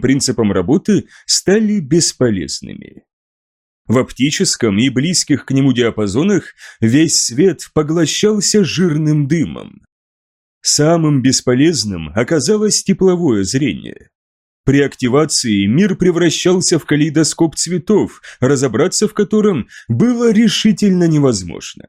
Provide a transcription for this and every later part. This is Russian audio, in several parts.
принципам работы стали бесполезными. В оптическом и близких к нему диапазонах весь свет поглощался жирным дымом. Самым бесполезным оказалось тепловое зрение. При активации мир превращался в калейдоскоп цветов, разобраться в котором было решительно невозможно.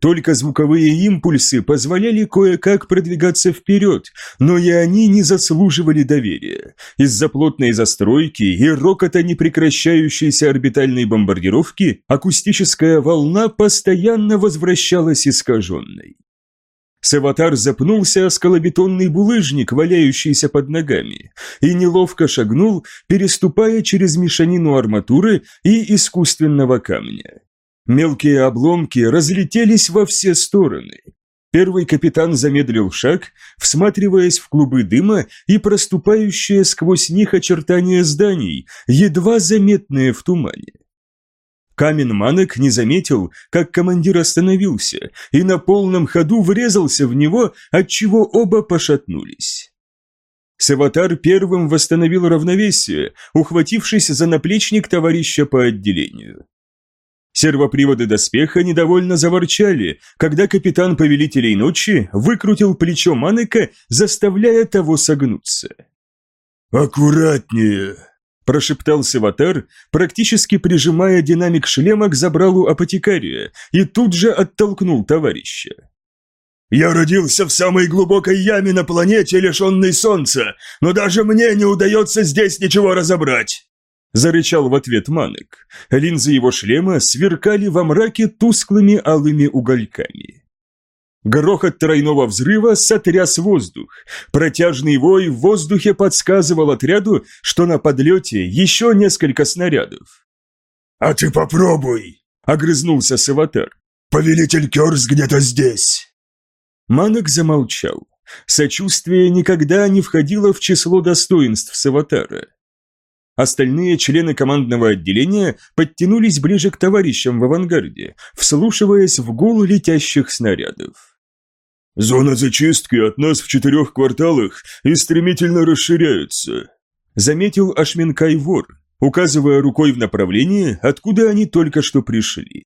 Только звуковые импульсы позволяли кое-как продвигаться вперед, но и они не заслуживали доверия. Из-за плотной застройки и рокота непрекращающейся орбитальной бомбардировки акустическая волна постоянно возвращалась искаженной. Саватар запнулся о скалобетонный булыжник, валяющийся под ногами, и неловко шагнул, переступая через мешанину арматуры и искусственного камня. Мелкие обломки разлетелись во все стороны. Первый капитан замедлил шаг, всматриваясь в клубы дыма и проступающие сквозь них очертания зданий, едва заметные в тумане. Камен Манек не заметил, как командир остановился, и на полном ходу врезался в него, отчего оба пошатнулись. Саватар первым восстановил равновесие, ухватившись за наплечник товарища по отделению. Сервоприводы доспеха недовольно заворчали, когда капитан Повелителей Ночи выкрутил плечо Манека, заставляя того согнуться. «Аккуратнее!» прошептал Саватар, практически прижимая динамик шлема к забралу апотекария, и тут же оттолкнул товарища. «Я родился в самой глубокой яме на планете, лишенной солнца, но даже мне не удается здесь ничего разобрать!» Зарычал в ответ Манек. Линзы его шлема сверкали во мраке тусклыми алыми угольками. Грохот тройного взрыва сотряс воздух. Протяжный вой в воздухе подсказывал отряду, что на подлете еще несколько снарядов. «А ты попробуй!» — огрызнулся Саватар. «Повелитель Керс где-то здесь!» Манок замолчал. Сочувствие никогда не входило в число достоинств Саватара. Остальные члены командного отделения подтянулись ближе к товарищам в авангарде, вслушиваясь в гул летящих снарядов. «Зона зачистки от нас в четырех кварталах и стремительно расширяется», заметил Ашминкай вор, указывая рукой в направлении, откуда они только что пришли.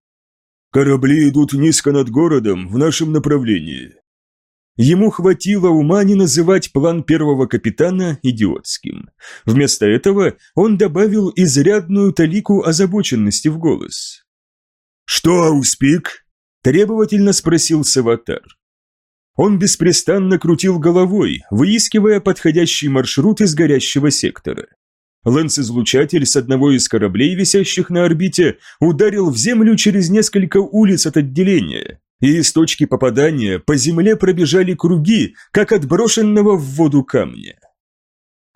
«Корабли идут низко над городом в нашем направлении». Ему хватило ума не называть план первого капитана идиотским. Вместо этого он добавил изрядную талику озабоченности в голос. «Что, Ауспик?» – требовательно спросил Саватар. Он беспрестанно крутил головой, выискивая подходящий маршрут из горящего сектора. Лэнс-излучатель с одного из кораблей, висящих на орбите, ударил в землю через несколько улиц от отделения, и из точки попадания по земле пробежали круги, как отброшенного в воду камня.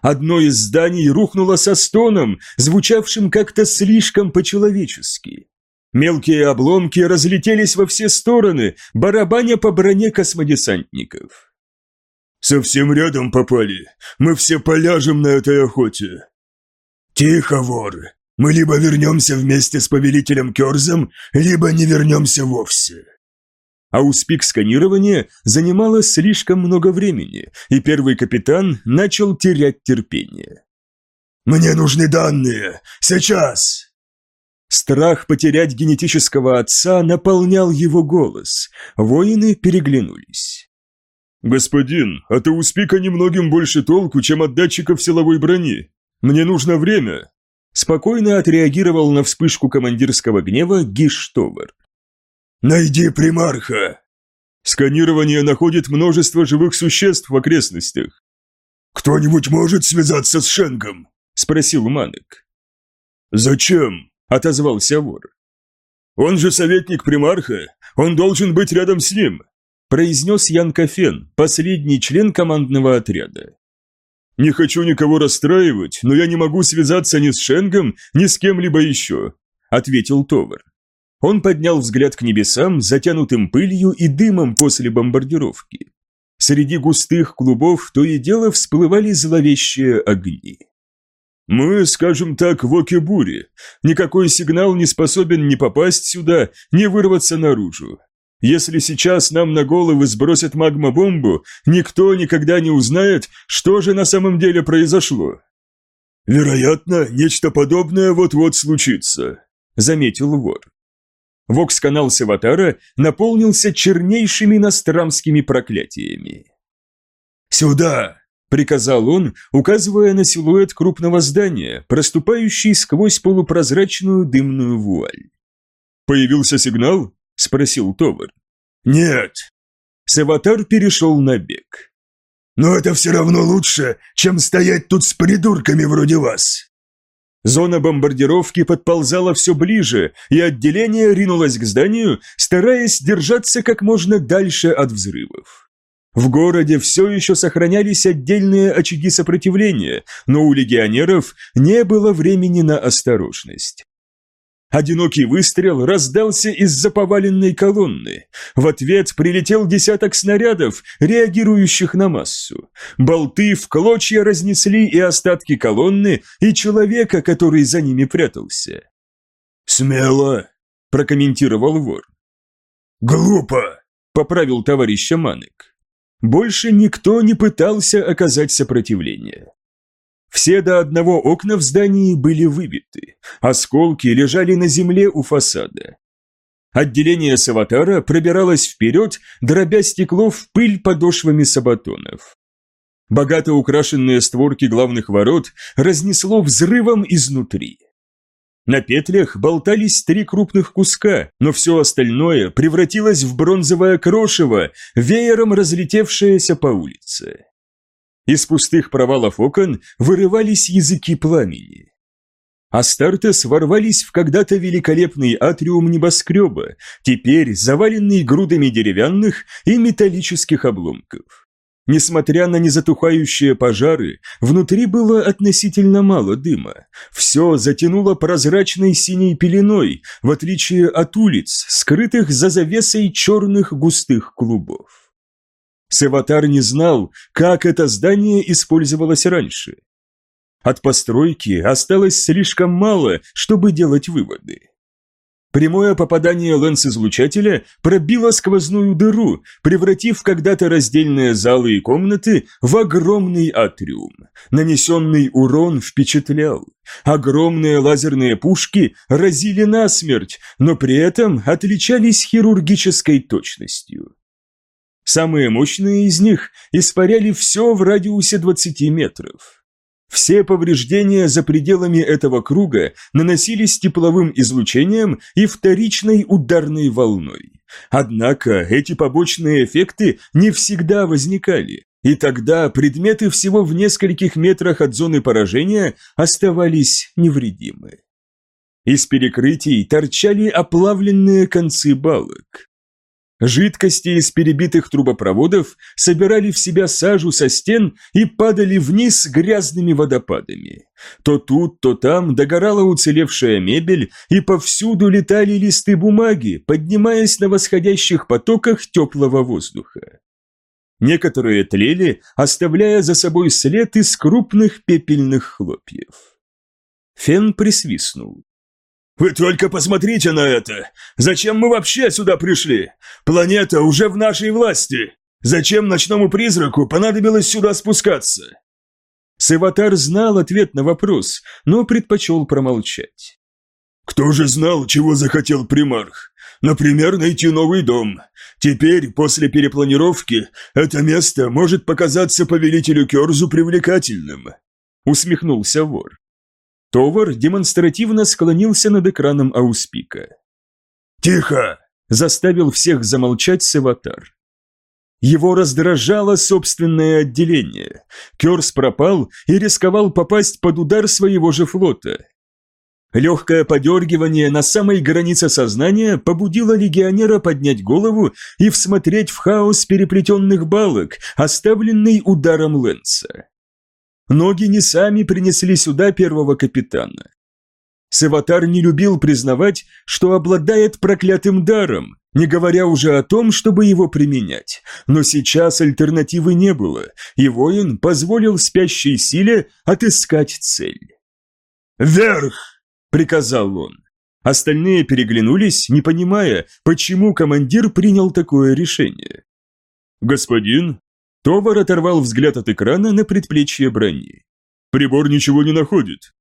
Одно из зданий рухнуло со стоном, звучавшим как-то слишком по-человечески. Мелкие обломки разлетелись во все стороны, барабаня по броне космодесантников. «Совсем рядом попали. Мы все поляжем на этой охоте». «Тихо, вор. Мы либо вернемся вместе с повелителем Керзом, либо не вернемся вовсе». А успех сканирования занимало слишком много времени, и первый капитан начал терять терпение. «Мне нужны данные! Сейчас!» Страх потерять генетического отца наполнял его голос. Воины переглянулись. «Господин, от Ауспика немногим больше толку, чем от датчиков силовой брони. Мне нужно время!» Спокойно отреагировал на вспышку командирского гнева Гиштовер. «Найди примарха!» «Сканирование находит множество живых существ в окрестностях». «Кто-нибудь может связаться с Шенгом?» – спросил Манек. «Зачем?» – отозвался вор. «Он же советник примарха, он должен быть рядом с ним», – произнес Ян Кафен, последний член командного отряда. «Не хочу никого расстраивать, но я не могу связаться ни с Шенгом, ни с кем-либо еще», – ответил Товар. Он поднял взгляд к небесам, затянутым пылью и дымом после бомбардировки. Среди густых клубов то и дело всплывали зловещие огни. «Мы, скажем так, в оке бури. Никакой сигнал не способен ни попасть сюда, ни вырваться наружу. Если сейчас нам на головы сбросят магмобомбу, никто никогда не узнает, что же на самом деле произошло». «Вероятно, нечто подобное вот-вот случится», — заметил вор. Вокс-канал Саватара наполнился чернейшими настрамскими проклятиями. «Сюда!» – приказал он, указывая на силуэт крупного здания, проступающий сквозь полупрозрачную дымную вуаль. «Появился сигнал?» – спросил Товар. «Нет». Саватар перешел на бег. «Но это все равно лучше, чем стоять тут с придурками вроде вас». Зона бомбардировки подползала все ближе, и отделение ринулось к зданию, стараясь держаться как можно дальше от взрывов. В городе все еще сохранялись отдельные очаги сопротивления, но у легионеров не было времени на осторожность. Одинокий выстрел раздался из-за поваленной колонны. В ответ прилетел десяток снарядов, реагирующих на массу. Болты в клочья разнесли и остатки колонны, и человека, который за ними прятался. «Смело», – прокомментировал вор. «Глупо», – поправил товарища Манек. Больше никто не пытался оказать сопротивление. Все до одного окна в здании были выбиты, осколки лежали на земле у фасада. Отделение Саватара пробиралось вперед, дробя стекло в пыль подошвами сабатонов. Богато украшенные створки главных ворот разнесло взрывом изнутри. На петлях болтались три крупных куска, но все остальное превратилось в бронзовое крошево, веером разлетевшееся по улице. Из пустых провалов окон вырывались языки пламени. Астартес ворвались в когда-то великолепный атриум небоскреба, теперь заваленный грудами деревянных и металлических обломков. Несмотря на незатухающие пожары, внутри было относительно мало дыма. Все затянуло прозрачной синей пеленой, в отличие от улиц, скрытых за завесой черных густых клубов. Севатар не знал, как это здание использовалось раньше. От постройки осталось слишком мало, чтобы делать выводы. Прямое попадание лэнс-излучателя пробило сквозную дыру, превратив когда-то раздельные залы и комнаты в огромный атриум. Нанесенный урон впечатлял. Огромные лазерные пушки разили насмерть, но при этом отличались хирургической точностью. Самые мощные из них испаряли все в радиусе 20 метров. Все повреждения за пределами этого круга наносились тепловым излучением и вторичной ударной волной. Однако эти побочные эффекты не всегда возникали, и тогда предметы всего в нескольких метрах от зоны поражения оставались невредимы. Из перекрытий торчали оплавленные концы балок. Жидкости из перебитых трубопроводов собирали в себя сажу со стен и падали вниз грязными водопадами. То тут, то там догорала уцелевшая мебель, и повсюду летали листы бумаги, поднимаясь на восходящих потоках теплого воздуха. Некоторые тлели, оставляя за собой след из крупных пепельных хлопьев. Фен присвистнул. «Вы только посмотрите на это! Зачем мы вообще сюда пришли? Планета уже в нашей власти! Зачем ночному призраку понадобилось сюда спускаться?» Севатар знал ответ на вопрос, но предпочел промолчать. «Кто же знал, чего захотел примарх? Например, найти новый дом. Теперь, после перепланировки, это место может показаться повелителю Керзу привлекательным», — усмехнулся вор. Товар демонстративно склонился над экраном ауспика. «Тихо!» – заставил всех замолчать Севатар. Его раздражало собственное отделение. Керс пропал и рисковал попасть под удар своего же флота. Легкое подергивание на самой границе сознания побудило легионера поднять голову и всмотреться в хаос переплетенных балок, оставленный ударом Лэнса. Ноги не сами принесли сюда первого капитана. Саватар не любил признавать, что обладает проклятым даром, не говоря уже о том, чтобы его применять. Но сейчас альтернативы не было, и воин позволил спящей силе отыскать цель. «Вверх!» – приказал он. Остальные переглянулись, не понимая, почему командир принял такое решение. «Господин?» Товар оторвал взгляд от экрана на предплечье брони. Прибор ничего не находит».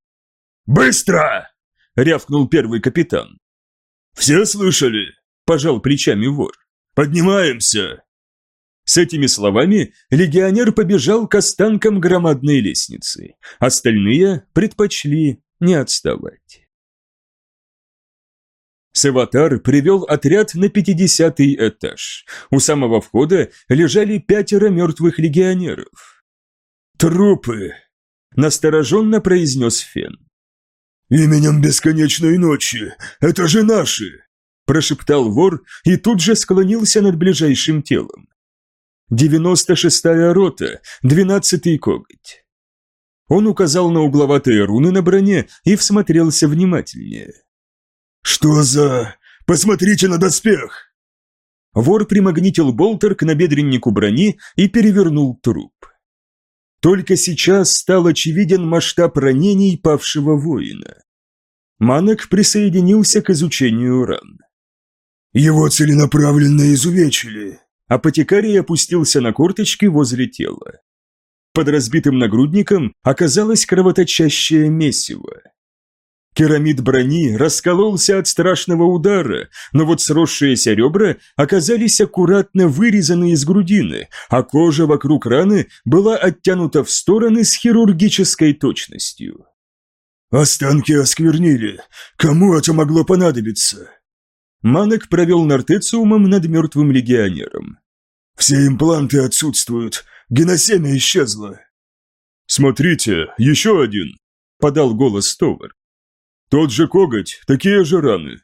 «Быстро!» — рявкнул первый капитан. «Все слышали?» – пожал плечами вор. «Поднимаемся!» С этими словами легионер побежал к останкам громадной лестницы. Остальные предпочли не отставать. Саватар привел отряд на 50-й этаж. У самого входа лежали пятеро мертвых легионеров. «Трупы!» – настороженно произнес Фен. «Именем бесконечной ночи! Это же наши!» Прошептал вор и тут же склонился над ближайшим телом. «Девяносто шестая рота, двенадцатый коготь». Он указал на угловатые руны на броне и всмотрелся внимательнее. «Что за... Посмотрите на доспех!» Вор примагнитил болтер к набедреннику брони и перевернул труп. Только сейчас стал очевиден масштаб ранений павшего воина. Манок присоединился к изучению ран. «Его целенаправленно изувечили». Апотекарий опустился на корточки возле тела. Под разбитым нагрудником оказалось кровоточащее месиво. Керамид брони раскололся от страшного удара, но вот сросшиеся ребра оказались аккуратно вырезаны из грудины, а кожа вокруг раны была оттянута в стороны с хирургической точностью. «Останки осквернили. Кому это могло понадобиться?» Манек провел нортециумом над мертвым легионером. «Все импланты отсутствуют. Геносемя исчезла». «Смотрите, еще один!» – подал голос Товар. «Тот же коготь, такие же раны».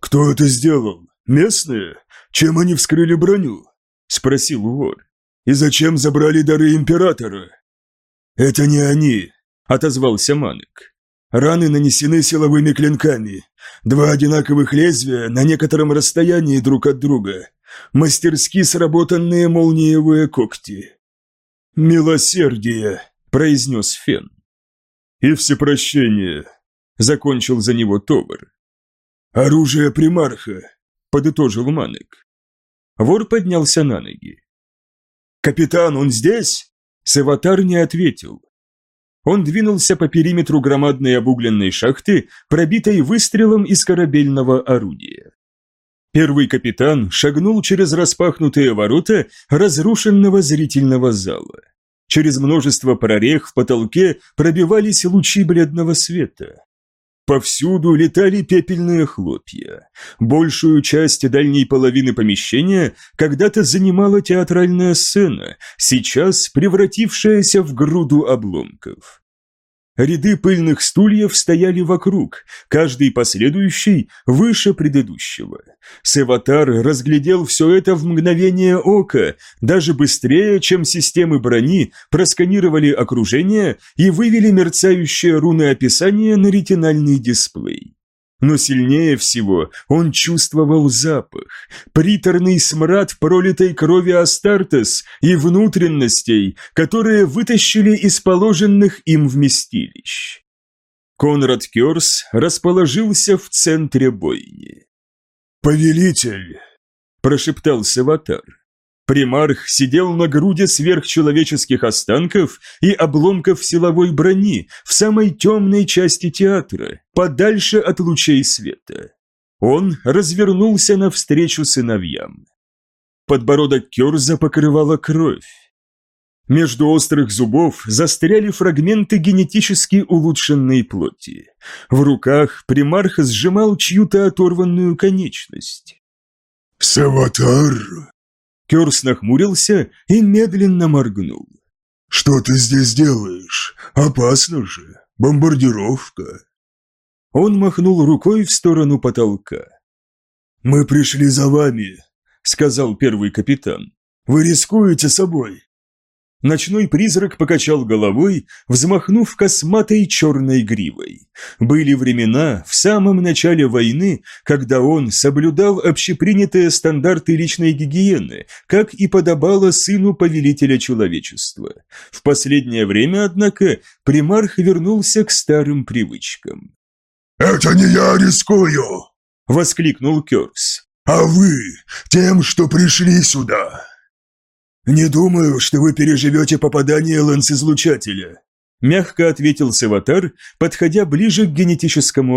«Кто это сделал? Местные? Чем они вскрыли броню?» – спросил вор. «И зачем забрали дары императора?» «Это не они», – отозвался Манек. Раны нанесены силовыми клинками. Два одинаковых лезвия на некотором расстоянии друг от друга. Мастерски сработанные молниевые когти. «Милосердие», — произнес Фен. «И всепрощение», — закончил за него Тобр. «Оружие примарха», — подытожил Манек. Вор поднялся на ноги. «Капитан, он здесь?» Саватар не ответил. Он двинулся по периметру громадной обугленной шахты, пробитой выстрелом из корабельного орудия. Первый капитан шагнул через распахнутые ворота разрушенного зрительного зала. Через множество прорех в потолке пробивались лучи бледного света. Повсюду летали пепельные хлопья. Большую часть дальней половины помещения когда-то занимала театральная сцена, сейчас превратившаяся в груду обломков. Ряды пыльных стульев стояли вокруг, каждый последующий выше предыдущего. Севатар разглядел все это в мгновение ока, даже быстрее, чем системы брони просканировали окружение и вывели мерцающие руны описания на ретинальный дисплей. Но сильнее всего он чувствовал запах, приторный смрад пролитой крови Астартес и внутренностей, которые вытащили из положенных им вместилищ. Конрад Кёрс расположился в центре бойни. «Повелитель!» – прошептал Саватар. Примарх сидел на груди сверхчеловеческих останков и обломков силовой брони в самой темной части театра, подальше от лучей света. Он развернулся навстречу сыновьям. Подбородок Керза покрывала кровь. Между острых зубов застряли фрагменты генетически улучшенной плоти. В руках примарх сжимал чью-то оторванную конечность. «Саватар!» Керс нахмурился и медленно моргнул. «Что ты здесь делаешь? Опасно же. Бомбардировка». Он махнул рукой в сторону потолка. «Мы пришли за вами», — сказал первый капитан. «Вы рискуете собой. Ночной призрак покачал головой, взмахнув косматой черной гривой. Были времена, в самом начале войны, когда он соблюдал общепринятые стандарты личной гигиены, как и подобало сыну повелителя человечества. В последнее время, однако, примарх вернулся к старым привычкам. «Это не я рискую!» — воскликнул Керс. «А вы, тем, что пришли сюда!» «Не думаю, что вы переживете попадание ланцезлучателя», мягко ответил Саватар, подходя ближе к генетическому